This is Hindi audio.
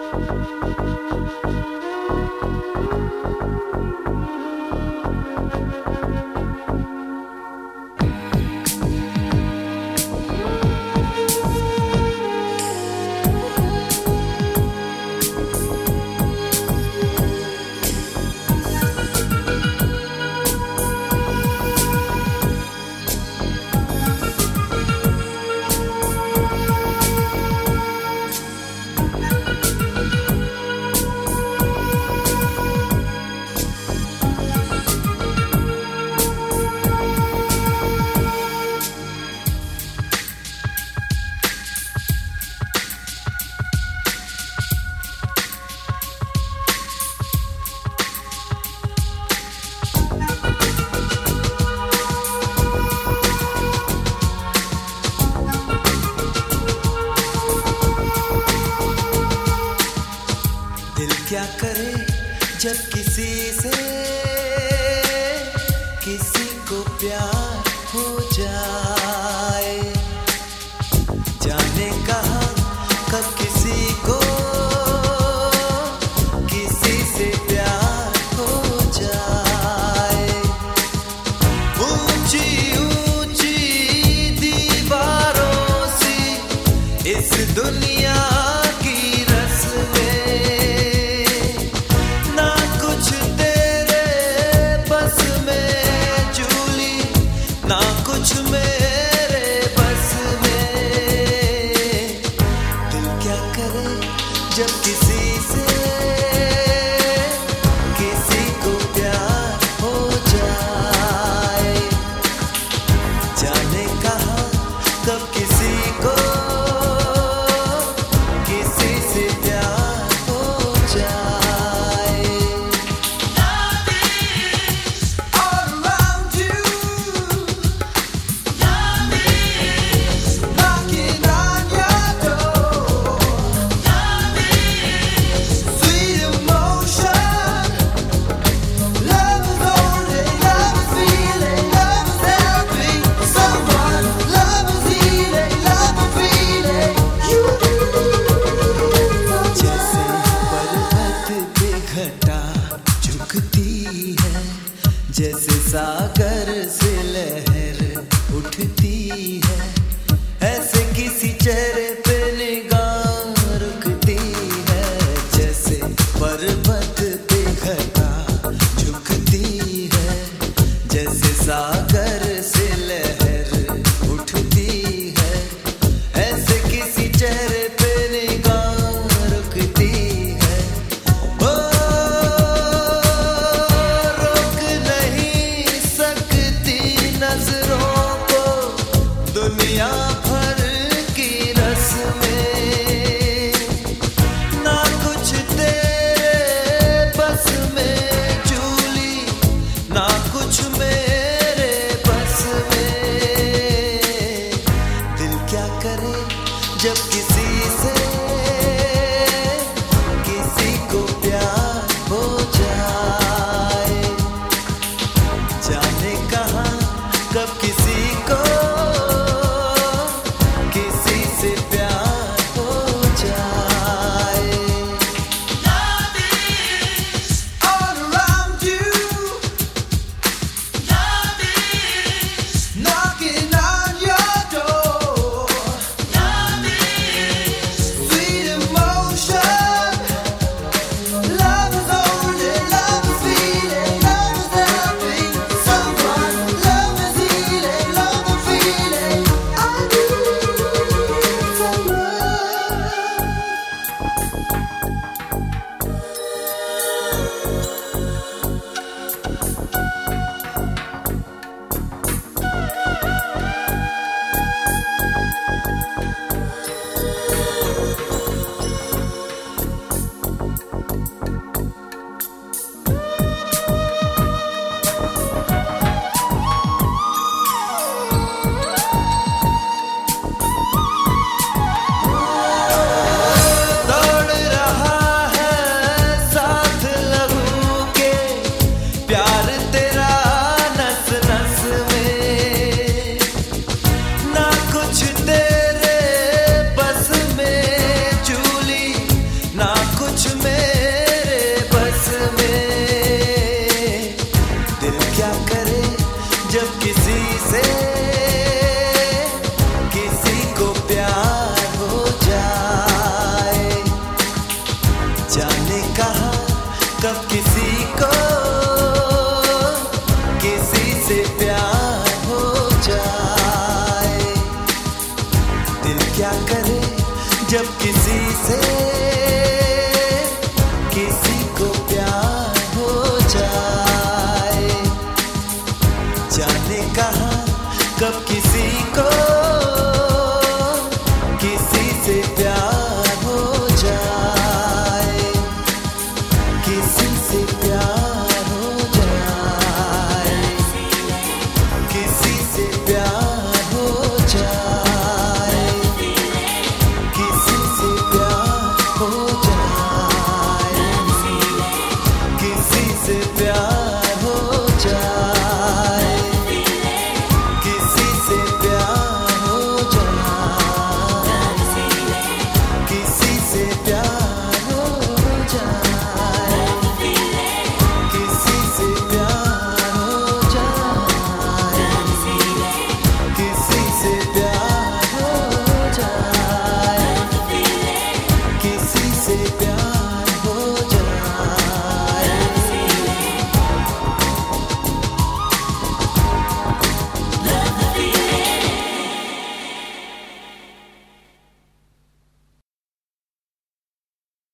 Thank you. किसी को प्यार हो जाए। जाने कहा कब किसी को, किसी से प्यार हो जाए। ऊँची ऊँची दीवारों से इस दुनिया जब किसी से किसी को किसी से प्यार हो जाए। दिल क्या करे जब किसी से